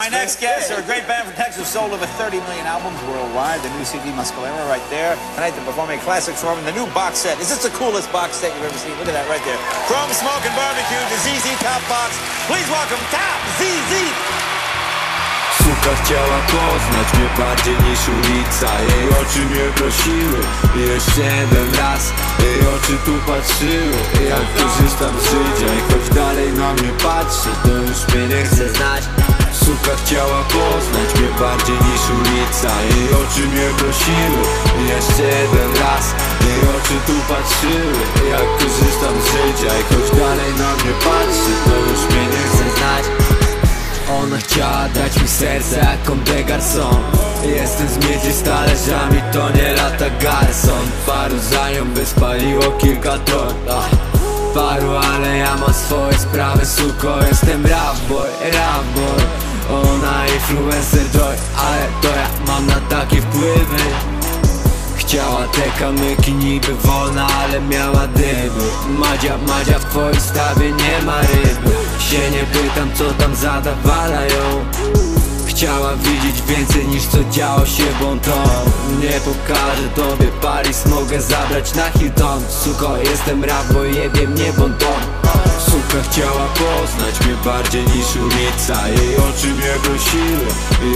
My next guests are a great band from Texas, sold over 30 million albums worldwide. The new CD Muscalera right there. Tonight they're performing classics classic from the new box set. Is this the coolest box set you've ever seen? Look at that right there. From Smoke and Barbecue to ZZ Top Box. Please welcome Top ZZ. Suka chciała poznać mnie bardziej niż ulica Jej oczy mnie prosiły jeszcze jeden raz Jej oczy tu patrzyły Jak korzystam z życia i choć dalej na mnie patrzy To już mnie nie chce znać Suka chciała poznać mnie bardziej niż ulica. Jej oczy mnie prosiły jeszcze jeden raz. Jej oczy tu patrzyły Jak korzystam z życia. I choć dalej na mnie patrzy To już mnie nie chce znać. Ona chciała dać mi serce jak Comme Garçon. Jestem z miedzi z talerzami, to nie lata garson. Paru za nią kilka ton. Ach, Paru, ale ja mam swoje sprawy, suko Jestem rap boy, rap boy Ona influencer joy, ale to ja mam na takie wpływy. Chciała te kamyki niby wolna, ale miała dyby. Madzia, Madzia w twoim stawie nie ma ryby. Się nie pytam co tam zadawalają. Chciała widzieć więcej niż co działo się bonton Nie pokażę tobie Paris, mogę zabrać na Hilton. Suko, jestem rap, bo jebie mnie bonton Suka chciała poznać mnie bardziej niż ulica Jej oczy prosiły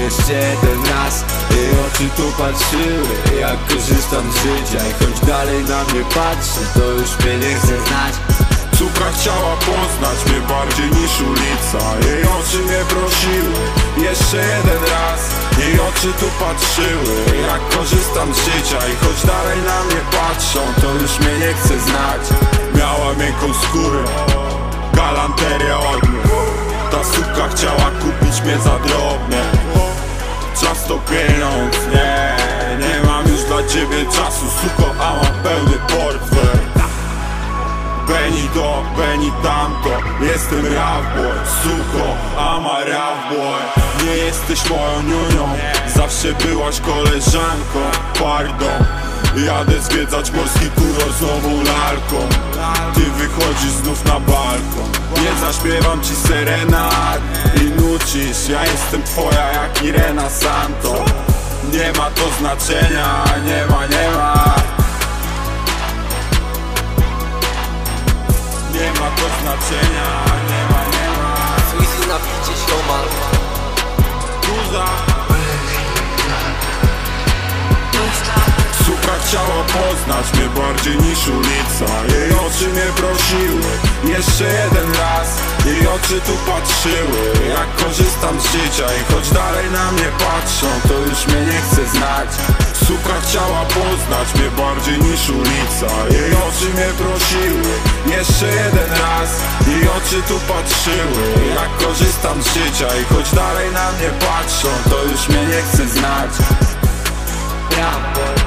Jeszcze jeden raz Jej oczy tu patrzyły. Jak korzystam z życia I choć dalej na mnie patrzy To już mnie nie chce znać. Suka chciała poznać mnie bardziej niż ulica. Jej oczy mnie prosiły Jeszcze jeden raz. Jej oczy tu patrzyły. Jak korzystam z życia I choć dalej na mnie patrzą To już mnie nie chce znać. Miała miękką skórę Galanterię od Ta suka chciała mnie za drobnie Czas to pieniądz, nie Nie mam już dla ciebie czasu Suko, a mam pełny portfel. Beni to, Beni tamto Jestem rap-boy, suko, ama rap-boy Nie jesteś moją niunią Zawsze byłaś koleżanką Pardon. Jadę zwiedzać morski kuror z nową lalką. Ty wychodzisz znów na balkon. Nie zaśpiewam ci serenad I nucisz Ja jestem twoja jak Irena Santo. Nie ma to znaczenia Nie ma, nie ma. Nie ma to znaczenia, nie ma, nie ma. Sweezy napicie ziomal Duza Suka chciała poznać mnie bardziej niż ulica. Jej oczy mnie prosiły oczy tu patrzyły. Jak korzystam z życia I choć dalej na mnie patrzą To już mnie nie chce znać. Suka chciała poznać mnie bardziej niż ulica. Jej oczy mnie prosiły Jeszcze jeden raz Jej oczy tu patrzyły. Jak korzystam z życia I choć dalej na mnie patrzą To już mnie nie chce znać. Rap